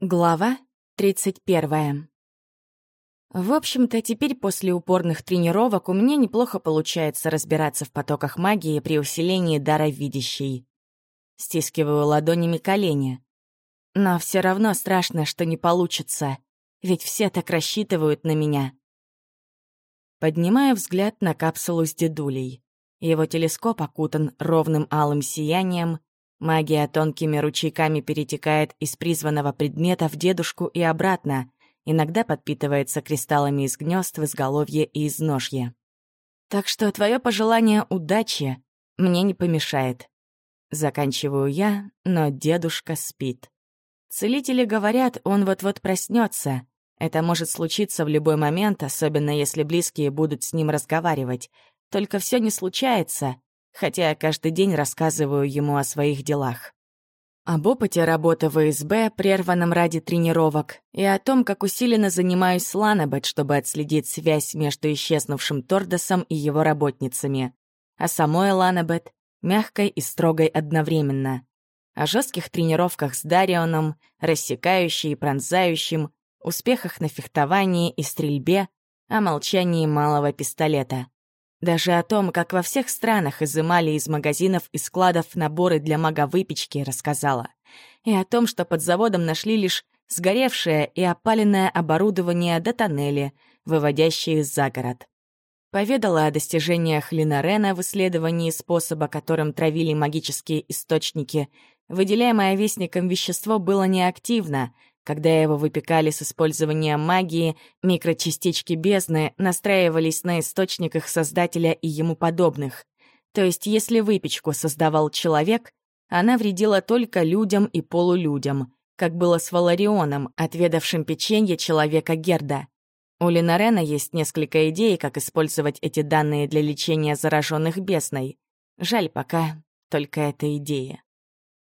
Глава 31. В общем-то, теперь после упорных тренировок у меня неплохо получается разбираться в потоках магии при усилении дара видящей. Стискиваю ладонями колени. Но все равно страшно, что не получится, ведь все так рассчитывают на меня. Поднимаю взгляд на капсулу с дедулей. Его телескоп окутан ровным алым сиянием, Магия тонкими ручейками перетекает из призванного предмета в дедушку и обратно, иногда подпитывается кристаллами из гнезд в изголовье и изножье. Так что твое пожелание удачи мне не помешает. Заканчиваю я, но дедушка спит. Целители говорят, он вот-вот проснется. Это может случиться в любой момент, особенно если близкие будут с ним разговаривать. Только все не случается, хотя я каждый день рассказываю ему о своих делах. Об опыте работы в ИСБ, прерванном ради тренировок, и о том, как усиленно занимаюсь с Ланабет, чтобы отследить связь между исчезнувшим Тордосом и его работницами. О самой Ланабет, мягкой и строгой одновременно. О жестких тренировках с Дарионом, рассекающей и пронзающим, успехах на фехтовании и стрельбе, о молчании малого пистолета. Даже о том, как во всех странах изымали из магазинов и складов наборы для маговыпечки, рассказала. И о том, что под заводом нашли лишь сгоревшее и опаленное оборудование до тоннели, выводящие за город. Поведала о достижениях Линарена в исследовании способа, которым травили магические источники. Выделяемое вестником вещество было неактивно — когда его выпекали с использованием магии, микрочастички бездны настраивались на источниках Создателя и ему подобных. То есть, если выпечку создавал человек, она вредила только людям и полулюдям, как было с Валарионом, отведавшим печенье человека Герда. У Ленарена есть несколько идей, как использовать эти данные для лечения зараженных бездной. Жаль пока только эта идея.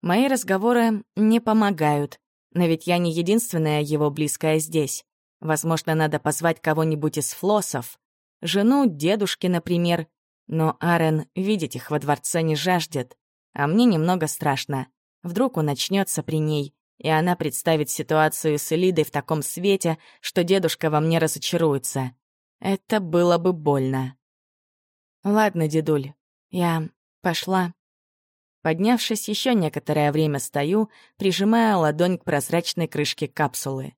Мои разговоры не помогают, но ведь я не единственная его близкая здесь. Возможно, надо позвать кого-нибудь из флоссов. Жену, дедушки, например. Но Арен видеть их во дворце не жаждет. А мне немного страшно. Вдруг он начнется при ней, и она представит ситуацию с Элидой в таком свете, что дедушка во мне разочаруется. Это было бы больно. Ладно, дедуль, я пошла. Поднявшись, еще некоторое время стою, прижимая ладонь к прозрачной крышке капсулы.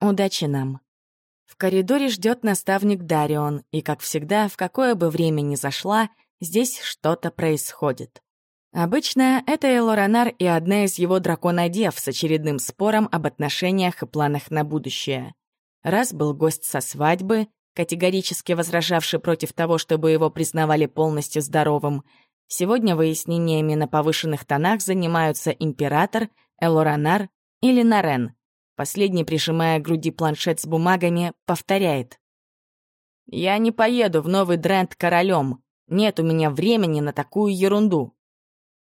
Удачи нам. В коридоре ждет наставник Дарион, и, как всегда, в какое бы время ни зашла, здесь что-то происходит. Обычно это Элоранар и одна из его драконодев с очередным спором об отношениях и планах на будущее. Раз был гость со свадьбы, категорически возражавший против того, чтобы его признавали полностью здоровым, Сегодня выяснениями на повышенных тонах занимаются император, Элоранар или Нарен. Последний, прижимая к груди планшет с бумагами, повторяет. «Я не поеду в Новый Дрент королем. Нет у меня времени на такую ерунду».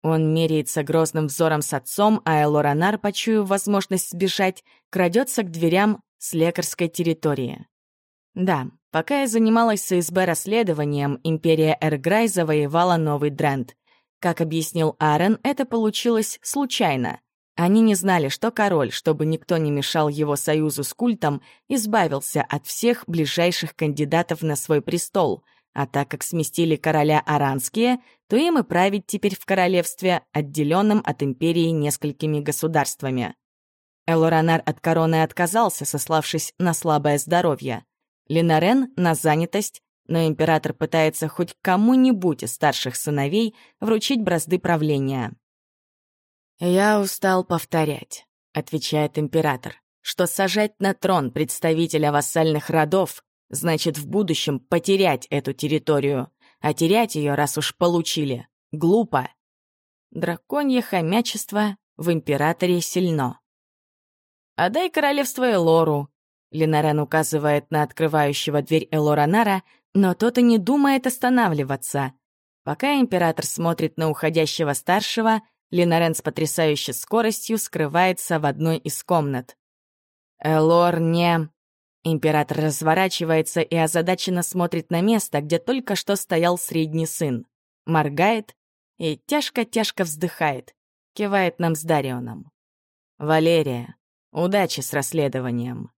Он меряется грозным взором с отцом, а Элоранар, почуяв возможность сбежать, крадется к дверям с лекарской территории. Да, Пока я занималась с СБ расследованием, империя Эрграй завоевала Новый Дрент. Как объяснил Аарон, это получилось случайно. Они не знали, что король, чтобы никто не мешал его союзу с культом, избавился от всех ближайших кандидатов на свой престол, а так как сместили короля Аранские, то им и править теперь в королевстве, отделенном от империи несколькими государствами. Элоранар от короны отказался, сославшись на слабое здоровье. Ленарен на занятость, но император пытается хоть кому-нибудь из старших сыновей вручить бразды правления. «Я устал повторять», — отвечает император, «что сажать на трон представителя вассальных родов значит в будущем потерять эту территорию, а терять ее, раз уж получили, глупо. Драконье хомячество в императоре сильно. «Отдай королевство Элору», Ленарен указывает на открывающего дверь Элоранара, но тот и не думает останавливаться. Пока император смотрит на уходящего старшего, Ленарен с потрясающей скоростью скрывается в одной из комнат. «Элор не...» Император разворачивается и озадаченно смотрит на место, где только что стоял средний сын. Моргает и тяжко-тяжко вздыхает, кивает нам с Дарионом. «Валерия, Удачи с расследованием.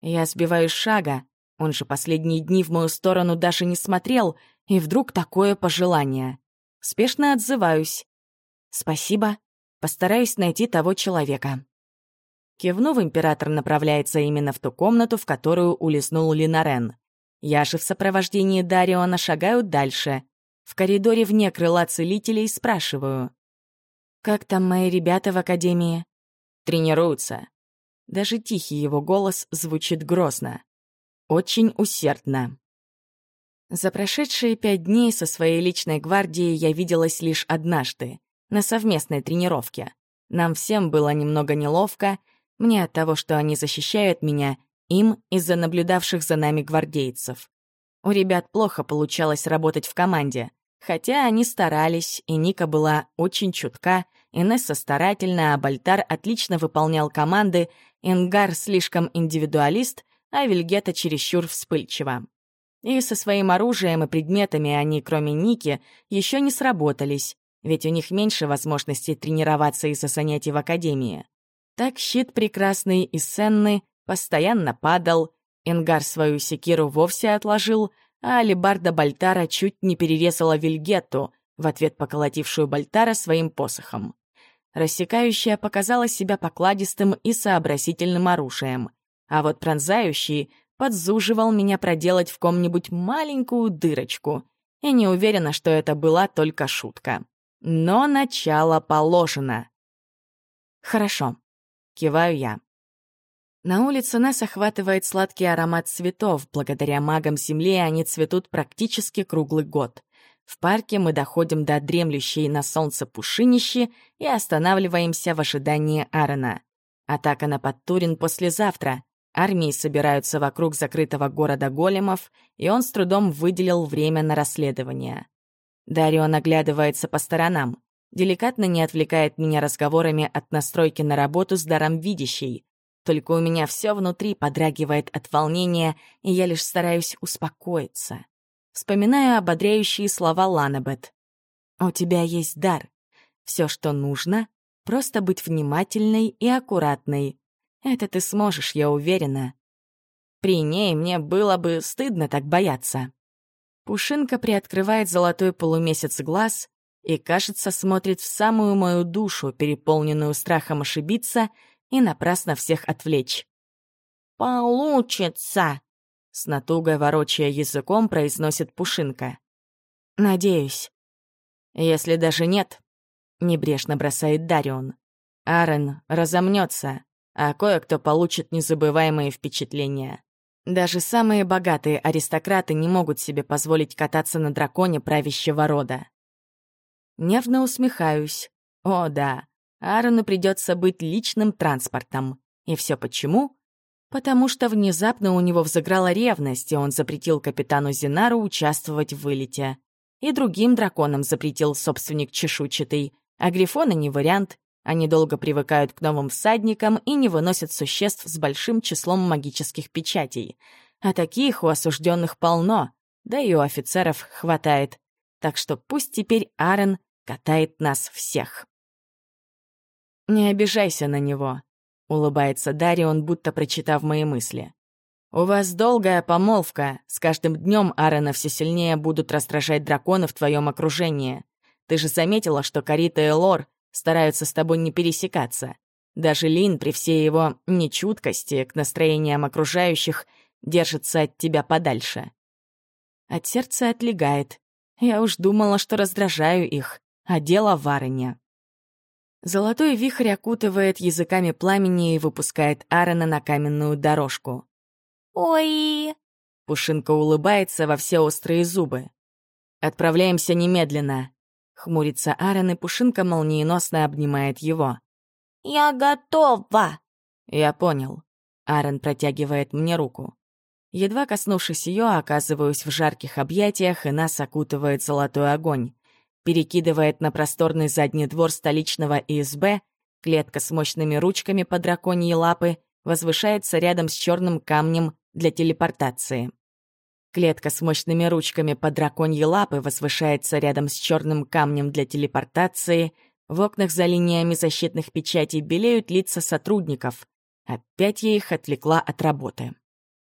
Я сбиваю шага, он же последние дни в мою сторону даже не смотрел, и вдруг такое пожелание. Спешно отзываюсь. Спасибо, постараюсь найти того человека. Кивнув, император направляется именно в ту комнату, в которую улизнул Линарен. Я же в сопровождении Дариона шагаю дальше. В коридоре вне крыла целителей спрашиваю. «Как там мои ребята в академии?» «Тренируются». Даже тихий его голос звучит грозно. Очень усердно. За прошедшие пять дней со своей личной гвардией я виделась лишь однажды, на совместной тренировке. Нам всем было немного неловко, мне от того, что они защищают меня, им из-за наблюдавших за нами гвардейцев. У ребят плохо получалось работать в команде, хотя они старались, и Ника была очень чутка, Инесса старательна, а Бальтар отлично выполнял команды, Ингар слишком индивидуалист, а Вильгета чересчур вспыльчива. И со своим оружием и предметами они, кроме Ники, еще не сработались, ведь у них меньше возможностей тренироваться из-за занятий в академии. Так щит прекрасный и Сенны постоянно падал, Ингар свою секиру вовсе отложил, а алибарда Бальтара чуть не перерезала Вильгетту, в ответ поколотившую Бальтара своим посохом. Рассекающая показала себя покладистым и сообразительным оружием, а вот пронзающий подзуживал меня проделать в ком-нибудь маленькую дырочку, и не уверена, что это была только шутка. Но начало положено. Хорошо. Киваю я. На улице нас охватывает сладкий аромат цветов. Благодаря магам Земли они цветут практически круглый год. В парке мы доходим до дремлющей на солнце пушинищи и останавливаемся в ожидании Аарона. Атака на Подтурин послезавтра. Армии собираются вокруг закрытого города големов, и он с трудом выделил время на расследование. Дарио наглядывается по сторонам деликатно не отвлекает меня разговорами от настройки на работу с даром видящей. Только у меня все внутри подрагивает от волнения, и я лишь стараюсь успокоиться. Вспоминаю ободряющие слова Ланабет. «У тебя есть дар. Все, что нужно, просто быть внимательной и аккуратной. Это ты сможешь, я уверена. При ней мне было бы стыдно так бояться». Пушинка приоткрывает золотой полумесяц глаз, и, кажется, смотрит в самую мою душу, переполненную страхом ошибиться и напрасно всех отвлечь. «Получится!» — с натугой ворочая языком произносит Пушинка. «Надеюсь». «Если даже нет», — небрежно бросает Дарион. «Аарон разомнется, а кое-кто получит незабываемые впечатления». Даже самые богатые аристократы не могут себе позволить кататься на драконе правящего рода. Нервно усмехаюсь. О, да, Аарону придется быть личным транспортом. И все почему? Потому что внезапно у него взыграла ревность, и он запретил капитану Зинару участвовать в вылете. И другим драконам запретил собственник чешуйчатый. А грифоны не вариант. Они долго привыкают к новым всадникам и не выносят существ с большим числом магических печатей. А таких у осужденных полно, да и у офицеров хватает. Так что пусть теперь Аарон катает нас всех. «Не обижайся на него», — улыбается Дарион, будто прочитав мои мысли. «У вас долгая помолвка. С каждым днем Аарона все сильнее будут раздражать драконы в твоем окружении. Ты же заметила, что Карита и Лор стараются с тобой не пересекаться. Даже Лин, при всей его нечуткости к настроениям окружающих, держится от тебя подальше. От сердца отлегает. Я уж думала, что раздражаю их а дело в Аароне. Золотой вихрь окутывает языками пламени и выпускает Аарона на каменную дорожку. «Ой!» Пушинка улыбается во все острые зубы. «Отправляемся немедленно!» Хмурится Аарон, и Пушинка молниеносно обнимает его. «Я готова!» «Я понял». Аарон протягивает мне руку. Едва коснувшись ее, оказываюсь в жарких объятиях, и нас окутывает золотой огонь перекидывает на просторный задний двор столичного ИСБ, клетка с мощными ручками под драконьи лапы возвышается рядом с черным камнем для телепортации. Клетка с мощными ручками под драконьи лапы возвышается рядом с черным камнем для телепортации. В окнах за линиями защитных печатей белеют лица сотрудников. Опять я их отвлекла от работы.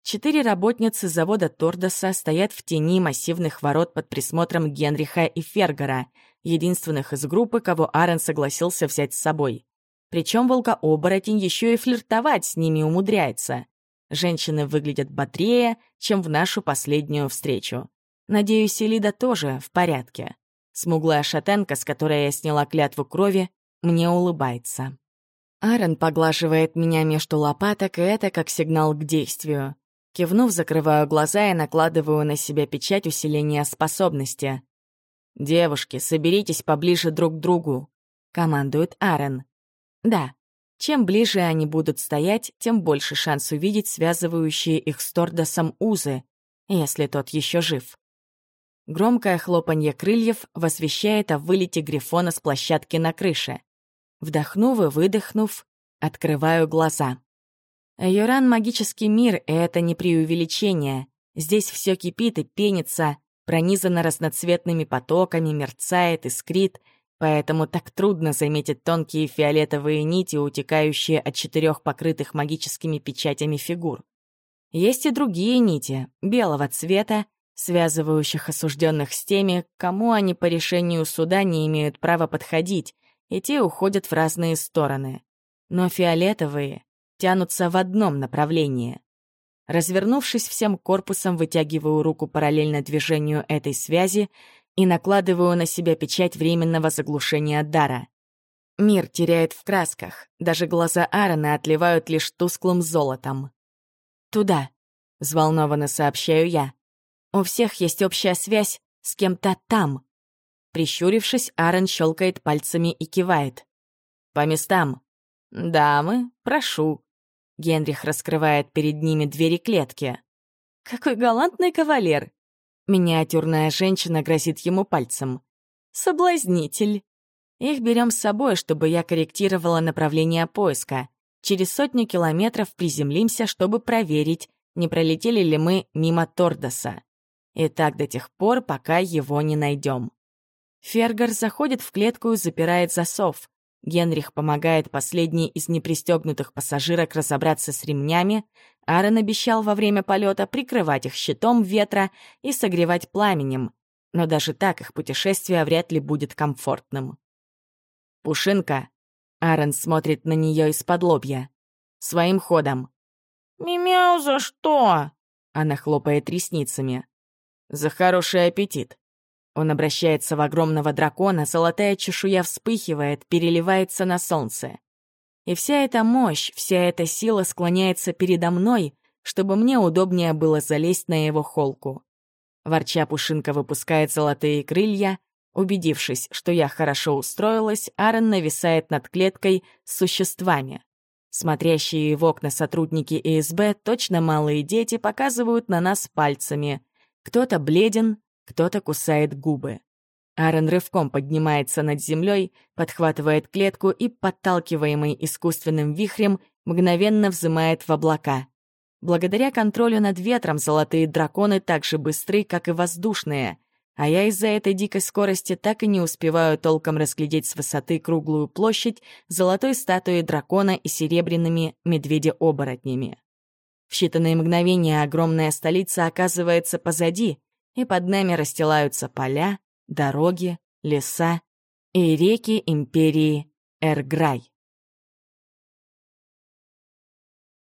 Четыре работницы завода Тордоса стоят в тени массивных ворот под присмотром Генриха и Фергера, единственных из группы, кого Аарон согласился взять с собой. Причем волкооборотень еще и флиртовать с ними умудряется. Женщины выглядят бодрее, чем в нашу последнюю встречу. Надеюсь, Элида тоже в порядке. Смуглая шатенка, с которой я сняла клятву крови, мне улыбается. Аарон поглаживает меня между лопаток, и это как сигнал к действию. Кивнув, закрываю глаза и накладываю на себя печать усиления способности. «Девушки, соберитесь поближе друг к другу», — командует Аарон. «Да, чем ближе они будут стоять, тем больше шанс увидеть связывающие их с Тордосом узы, если тот еще жив». Громкое хлопанье крыльев восвещает о вылете Грифона с площадки на крыше. Вдохнув и выдохнув, открываю глаза. Юран — магический мир, и это не преувеличение. Здесь все кипит и пенится, пронизано разноцветными потоками, мерцает, искрит, поэтому так трудно заметить тонкие фиолетовые нити, утекающие от четырех покрытых магическими печатями фигур. Есть и другие нити, белого цвета, связывающих осужденных с теми, кому они по решению суда не имеют права подходить, и те уходят в разные стороны. Но фиолетовые тянутся в одном направлении. Развернувшись всем корпусом, вытягиваю руку параллельно движению этой связи и накладываю на себя печать временного заглушения дара. Мир теряет в красках, даже глаза Аарона отливают лишь тусклым золотом. «Туда», — взволнованно сообщаю я. «У всех есть общая связь с кем-то там». Прищурившись, Аарон щелкает пальцами и кивает. «По местам. Дамы, прошу». Генрих раскрывает перед ними двери клетки. «Какой галантный кавалер!» Миниатюрная женщина грозит ему пальцем. «Соблазнитель!» Их берем с собой, чтобы я корректировала направление поиска. Через сотню километров приземлимся, чтобы проверить, не пролетели ли мы мимо Тордоса. И так до тех пор, пока его не найдем. Фергар заходит в клетку и запирает засов. Генрих помогает последней из непристегнутых пассажирок разобраться с ремнями. Аарон обещал во время полета прикрывать их щитом ветра и согревать пламенем. Но даже так их путешествие вряд ли будет комфортным. «Пушинка!» Аарон смотрит на нее из-под лобья. «Своим ходом!» «Мимяу, за что?» Она хлопает ресницами. «За хороший аппетит!» Он обращается в огромного дракона, золотая чешуя вспыхивает, переливается на солнце. И вся эта мощь, вся эта сила склоняется передо мной, чтобы мне удобнее было залезть на его холку. Ворча Пушинка выпускает золотые крылья. Убедившись, что я хорошо устроилась, Аарон нависает над клеткой с существами. Смотрящие в окна сотрудники ИСБ, точно малые дети, показывают на нас пальцами. Кто-то бледен, кто-то кусает губы. Аарон рывком поднимается над землей, подхватывает клетку и, подталкиваемый искусственным вихрем, мгновенно взымает в облака. Благодаря контролю над ветром золотые драконы так же быстры, как и воздушные, а я из-за этой дикой скорости так и не успеваю толком разглядеть с высоты круглую площадь золотой статуи дракона и серебряными медведя-оборотнями. В считанные мгновения огромная столица оказывается позади, и под нами расстилаются поля, дороги, леса и реки империи Эрграй.